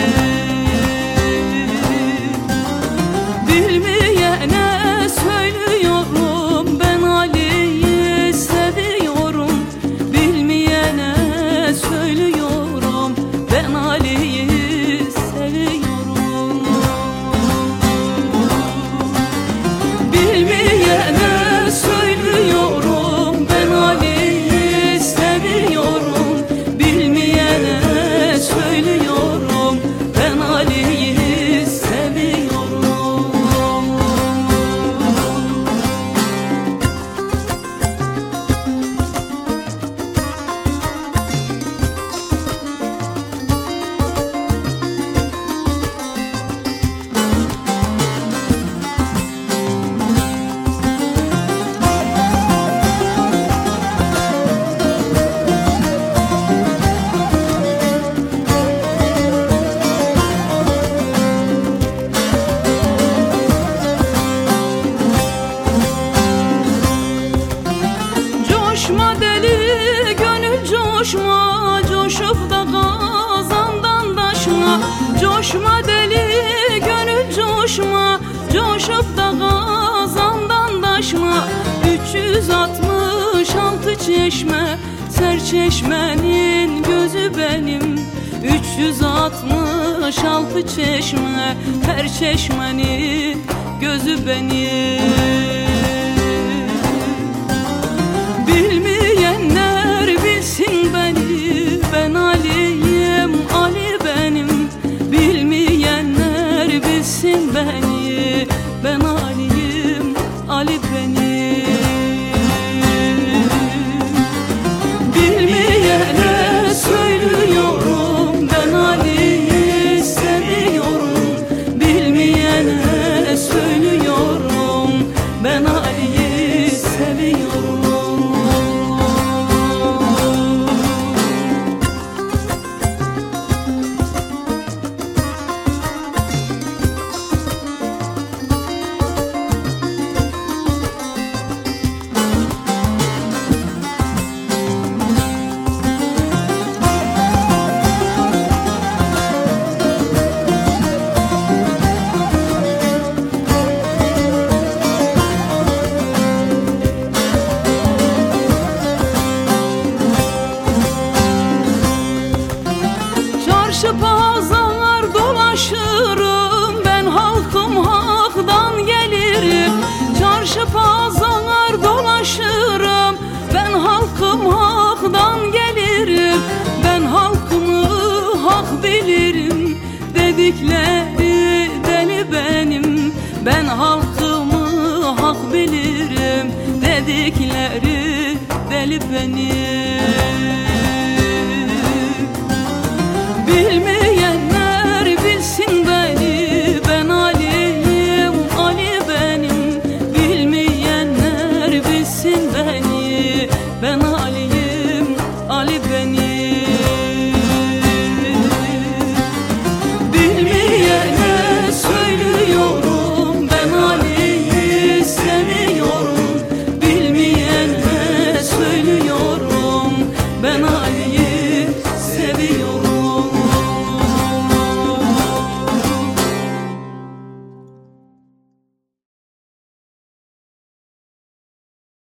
benim Coşma deli gönül coşma. Coşup da kazandan taşma 366 çeşme. Serçeşmenin gözü benim. 366 çeşme. Her çeşmenin gözü benim Çarşı pazar dolaşırım Ben halkım haktan gelirim. Çarşı pazar dolaşırım Ben halkım haktan gelirim. Ben halkımı hak bilirim Dedikleri deli benim. Ben halkımı hak bilirim Dedikleri deli benim Bilmeyenler bilsin beni. Ben Ali'yim Ali benim. Bilmeyenler bilsin beni. Ben Ali